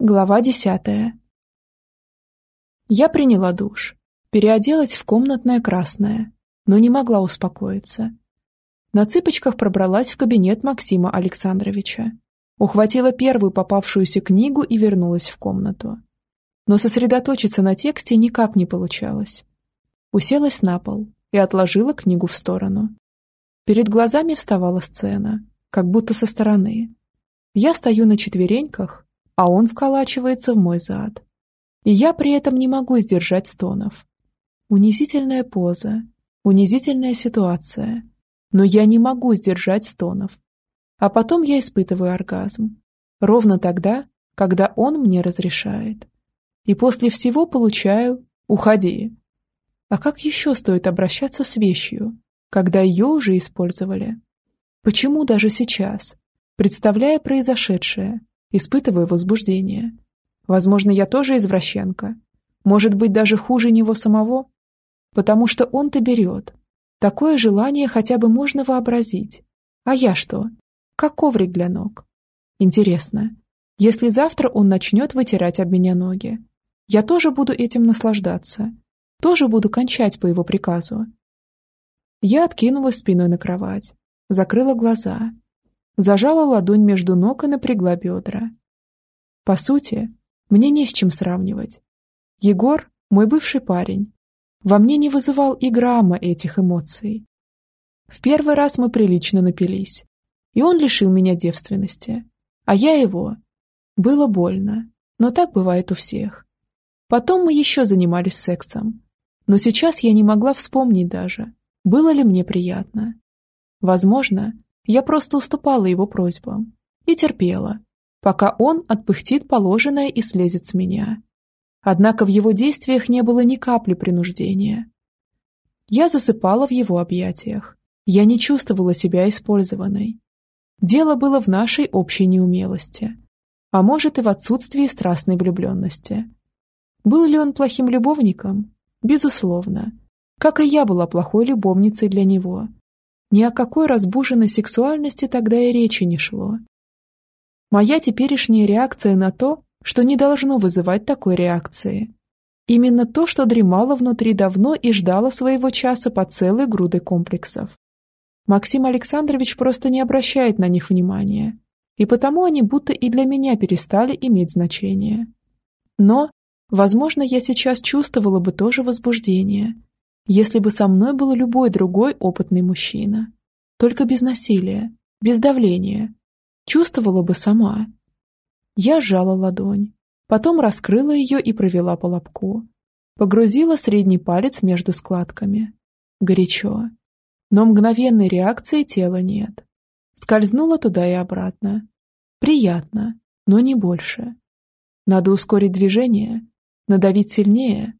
Глава десятая. Я приняла душ, переоделась в комнатное красное, но не могла успокоиться. На цыпочках пробралась в кабинет Максима Александровича. Ухватила первую попавшуюся книгу и вернулась в комнату. Но сосредоточиться на тексте никак не получалось. Уселась на пол и отложила книгу в сторону. Перед глазами вставала сцена, как будто со стороны. Я стою на четвереньках а он вколачивается в мой зад. И я при этом не могу сдержать стонов. Унизительная поза, унизительная ситуация. Но я не могу сдержать стонов. А потом я испытываю оргазм. Ровно тогда, когда он мне разрешает. И после всего получаю «уходи». А как еще стоит обращаться с вещью, когда ее уже использовали? Почему даже сейчас, представляя произошедшее, испытываю возбуждение. Возможно, я тоже извращенка. Может быть, даже хуже него самого? Потому что он-то берет. Такое желание хотя бы можно вообразить. А я что? Как коврик для ног. Интересно, если завтра он начнет вытирать об меня ноги, я тоже буду этим наслаждаться. Тоже буду кончать по его приказу. Я откинулась спиной на кровать, закрыла глаза зажала ладонь между ног и напрягла бедра. По сути, мне не с чем сравнивать. Егор, мой бывший парень, во мне не вызывал и грамма этих эмоций. В первый раз мы прилично напились, и он лишил меня девственности, а я его. Было больно, но так бывает у всех. Потом мы еще занимались сексом, но сейчас я не могла вспомнить даже, было ли мне приятно. Возможно, я просто уступала его просьбам и терпела, пока он отпыхтит положенное и слезет с меня. Однако в его действиях не было ни капли принуждения. Я засыпала в его объятиях. Я не чувствовала себя использованной. Дело было в нашей общей неумелости, а может и в отсутствии страстной влюбленности. Был ли он плохим любовником? Безусловно. Как и я была плохой любовницей для него. Ни о какой разбуженной сексуальности тогда и речи не шло. Моя теперешняя реакция на то, что не должно вызывать такой реакции. Именно то, что дремало внутри давно и ждало своего часа по целой груды комплексов. Максим Александрович просто не обращает на них внимания, и потому они будто и для меня перестали иметь значение. Но, возможно, я сейчас чувствовала бы тоже возбуждение, если бы со мной был любой другой опытный мужчина. Только без насилия, без давления. Чувствовала бы сама. Я сжала ладонь, потом раскрыла ее и провела по лобку. Погрузила средний палец между складками. Горячо. Но мгновенной реакции тела нет. Скользнула туда и обратно. Приятно, но не больше. Надо ускорить движение, надавить сильнее.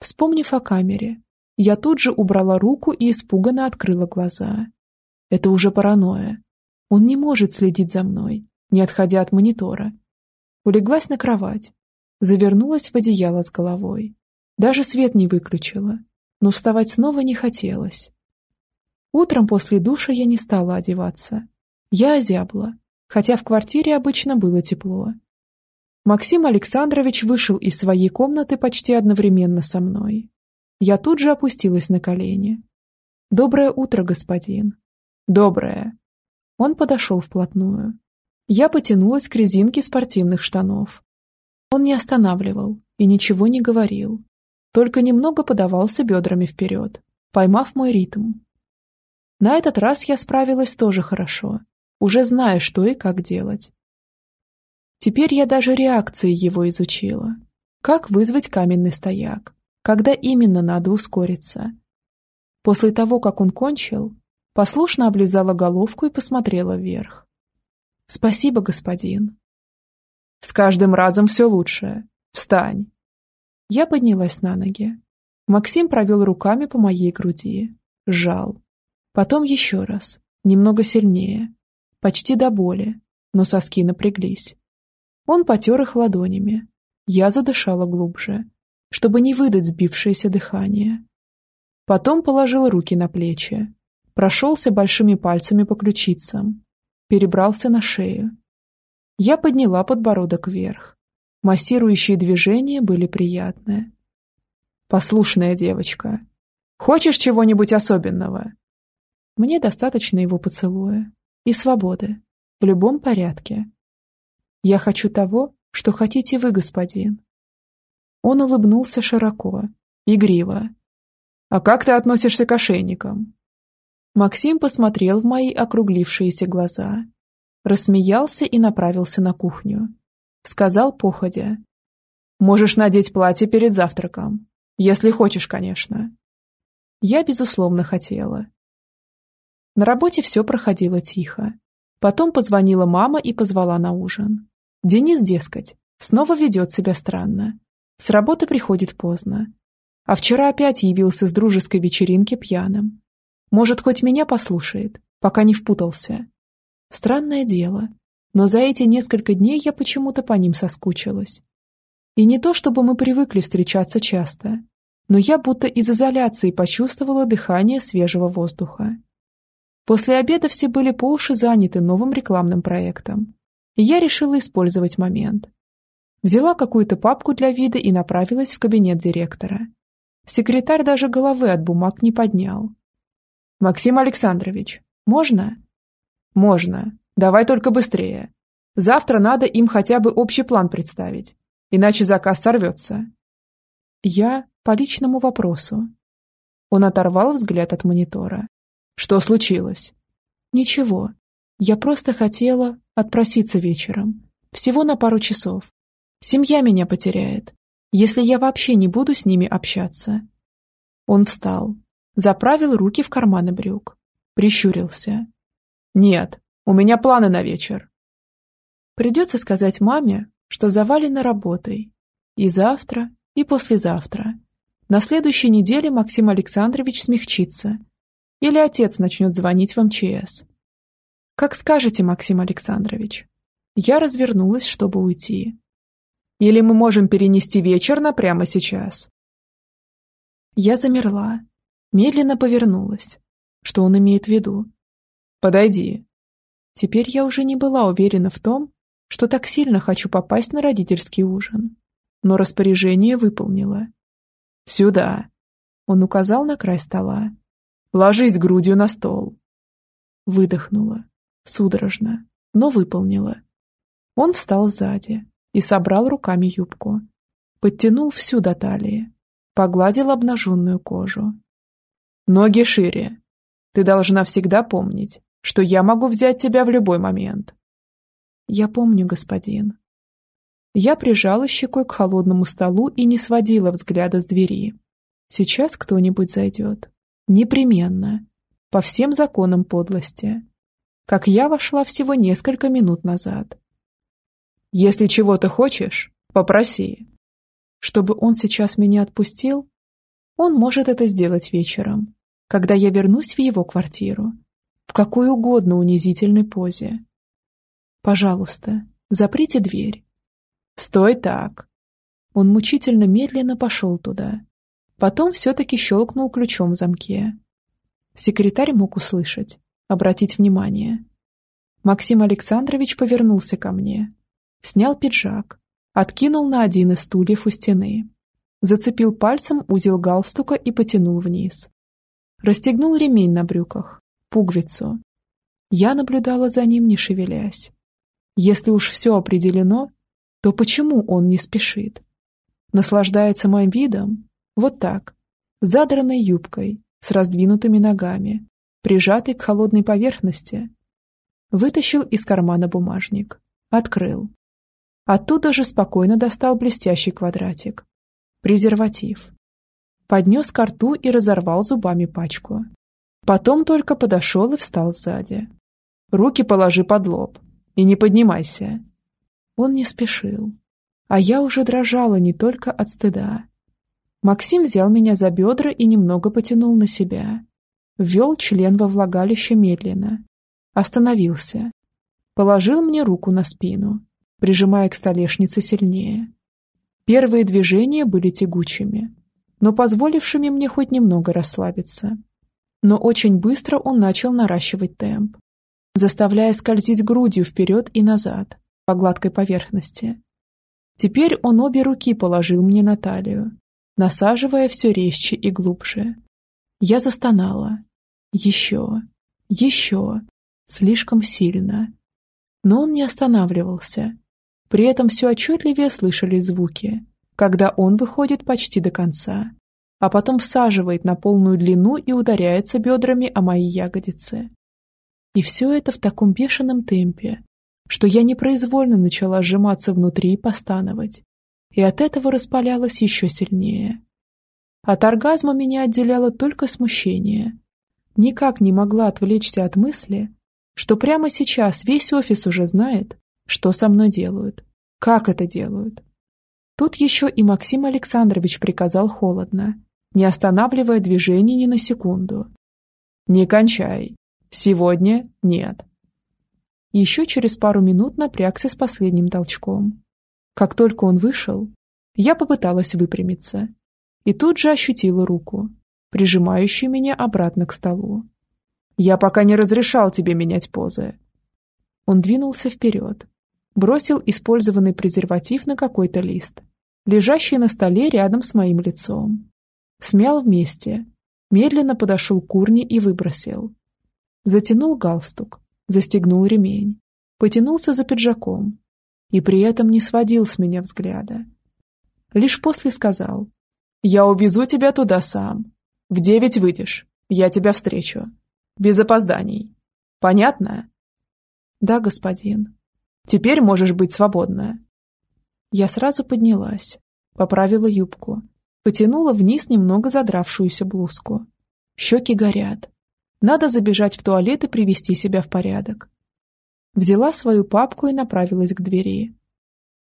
Вспомнив о камере, я тут же убрала руку и испуганно открыла глаза. Это уже паранойя. Он не может следить за мной, не отходя от монитора. Улеглась на кровать, завернулась в одеяло с головой. Даже свет не выключила, но вставать снова не хотелось. Утром после душа я не стала одеваться. Я озябла, хотя в квартире обычно было тепло. Максим Александрович вышел из своей комнаты почти одновременно со мной. Я тут же опустилась на колени. «Доброе утро, господин». «Доброе». Он подошел вплотную. Я потянулась к резинке спортивных штанов. Он не останавливал и ничего не говорил, только немного подавался бедрами вперед, поймав мой ритм. На этот раз я справилась тоже хорошо, уже зная, что и как делать. Теперь я даже реакции его изучила. Как вызвать каменный стояк, когда именно надо ускориться. После того, как он кончил, послушно облизала головку и посмотрела вверх. «Спасибо, господин». «С каждым разом все лучше. Встань». Я поднялась на ноги. Максим провел руками по моей груди. Сжал. Потом еще раз. Немного сильнее. Почти до боли, но соски напряглись. Он потер их ладонями. Я задышала глубже, чтобы не выдать сбившееся дыхание. Потом положил руки на плечи, прошелся большими пальцами по ключицам, перебрался на шею. Я подняла подбородок вверх, Массирующие движения были приятные. «Послушная девочка. Хочешь чего-нибудь особенного?» Мне достаточно его поцелуя и свободы в любом порядке. Я хочу того, что хотите вы, господин. Он улыбнулся широко, игриво. «А как ты относишься к ошейникам?» Максим посмотрел в мои округлившиеся глаза, рассмеялся и направился на кухню. Сказал походя. «Можешь надеть платье перед завтраком. Если хочешь, конечно». Я, безусловно, хотела. На работе все проходило тихо. Потом позвонила мама и позвала на ужин. Денис, дескать, снова ведет себя странно. С работы приходит поздно. А вчера опять явился с дружеской вечеринки пьяным. Может, хоть меня послушает, пока не впутался. Странное дело, но за эти несколько дней я почему-то по ним соскучилась. И не то, чтобы мы привыкли встречаться часто, но я будто из изоляции почувствовала дыхание свежего воздуха. После обеда все были по уши заняты новым рекламным проектом, и я решила использовать момент. Взяла какую-то папку для вида и направилась в кабинет директора. Секретарь даже головы от бумаг не поднял. «Максим Александрович, можно?» «Можно. Давай только быстрее. Завтра надо им хотя бы общий план представить, иначе заказ сорвется». «Я по личному вопросу». Он оторвал взгляд от монитора. «Что случилось?» «Ничего. Я просто хотела отпроситься вечером. Всего на пару часов. Семья меня потеряет, если я вообще не буду с ними общаться». Он встал, заправил руки в карманы брюк, прищурился. «Нет, у меня планы на вечер». Придется сказать маме, что завалено работой. И завтра, и послезавтра. На следующей неделе Максим Александрович смягчится. Или отец начнет звонить в МЧС. «Как скажете, Максим Александрович». Я развернулась, чтобы уйти. «Или мы можем перенести вечер на прямо сейчас?» Я замерла, медленно повернулась. Что он имеет в виду? «Подойди». Теперь я уже не была уверена в том, что так сильно хочу попасть на родительский ужин. Но распоряжение выполнила. «Сюда!» Он указал на край стола. «Ложись грудью на стол!» Выдохнула судорожно, но выполнила. Он встал сзади и собрал руками юбку. Подтянул всю до талии, погладил обнаженную кожу. «Ноги шире. Ты должна всегда помнить, что я могу взять тебя в любой момент». «Я помню, господин». Я прижала щекой к холодному столу и не сводила взгляда с двери. Сейчас кто-нибудь зайдет. Непременно. По всем законам подлости как я вошла всего несколько минут назад. «Если чего-то хочешь, попроси». Чтобы он сейчас меня отпустил, он может это сделать вечером, когда я вернусь в его квартиру, в какой угодно унизительной позе. Пожалуйста, заприте дверь. Стой так. Он мучительно медленно пошел туда. Потом все-таки щелкнул ключом в замке. Секретарь мог услышать, обратить внимание. Максим Александрович повернулся ко мне, снял пиджак, откинул на один из стульев у стены, зацепил пальцем узел галстука и потянул вниз. Расстегнул ремень на брюках, пуговицу. Я наблюдала за ним, не шевелясь. Если уж все определено, то почему он не спешит? Наслаждается моим видом? Вот так, задранной юбкой, с раздвинутыми ногами, прижатый к холодной поверхности. Вытащил из кармана бумажник. Открыл. Оттуда же спокойно достал блестящий квадратик. Презерватив. Поднес ко рту и разорвал зубами пачку. Потом только подошел и встал сзади. «Руки положи под лоб и не поднимайся». Он не спешил. А я уже дрожала не только от стыда. Максим взял меня за бедра и немного потянул на себя. Ввел член во влагалище медленно. Остановился. Положил мне руку на спину, прижимая к столешнице сильнее. Первые движения были тягучими, но позволившими мне хоть немного расслабиться. Но очень быстро он начал наращивать темп, заставляя скользить грудью вперед и назад по гладкой поверхности. Теперь он обе руки положил мне на талию, насаживая все резче и глубже. Я застонала. Еще, еще, слишком сильно. Но он не останавливался. При этом все отчетливее слышали звуки, когда он выходит почти до конца, а потом всаживает на полную длину и ударяется бедрами о мои ягодицы. И все это в таком бешеном темпе, что я непроизвольно начала сжиматься внутри и постановать, и от этого распалялась еще сильнее. От оргазма меня отделяло только смущение. Никак не могла отвлечься от мысли, что прямо сейчас весь офис уже знает, что со мной делают, как это делают. Тут еще и Максим Александрович приказал холодно, не останавливая движение ни на секунду. «Не кончай. Сегодня нет». Еще через пару минут напрягся с последним толчком. Как только он вышел, я попыталась выпрямиться и тут же ощутила руку, прижимающую меня обратно к столу. «Я пока не разрешал тебе менять позы». Он двинулся вперед, бросил использованный презерватив на какой-то лист, лежащий на столе рядом с моим лицом. Смял вместе, медленно подошел к урне и выбросил. Затянул галстук, застегнул ремень, потянулся за пиджаком и при этом не сводил с меня взгляда. Лишь после сказал «Я увезу тебя туда сам. В девять выйдешь, я тебя встречу. Без опозданий. Понятно?» «Да, господин. Теперь можешь быть свободна». Я сразу поднялась, поправила юбку, потянула вниз немного задравшуюся блузку. Щеки горят, надо забежать в туалет и привести себя в порядок. Взяла свою папку и направилась к двери.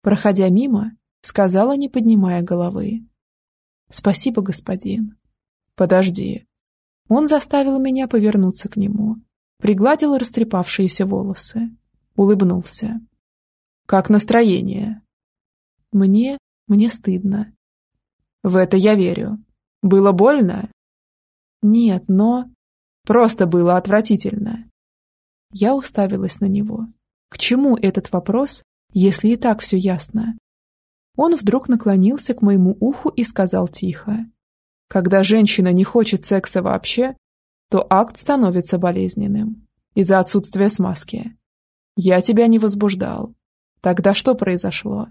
Проходя мимо, сказала, не поднимая головы. «Спасибо, господин». «Подожди». Он заставил меня повернуться к нему, пригладил растрепавшиеся волосы, улыбнулся. «Как настроение?» «Мне... мне стыдно». «В это я верю. Было больно?» «Нет, но...» Просто было отвратительно. Я уставилась на него. К чему этот вопрос, если и так все ясно? Он вдруг наклонился к моему уху и сказал тихо. Когда женщина не хочет секса вообще, то акт становится болезненным из-за отсутствия смазки. Я тебя не возбуждал. Тогда что произошло?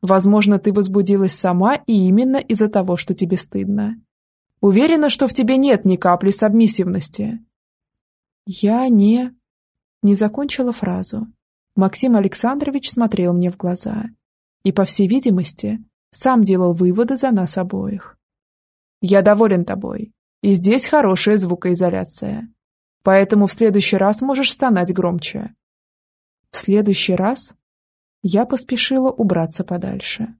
Возможно, ты возбудилась сама и именно из-за того, что тебе стыдно. Уверена, что в тебе нет ни капли сабмиссивности». «Я не...» Не закончила фразу. Максим Александрович смотрел мне в глаза и, по всей видимости, сам делал выводы за нас обоих. «Я доволен тобой, и здесь хорошая звукоизоляция. Поэтому в следующий раз можешь стонать громче». «В следующий раз?» Я поспешила убраться подальше.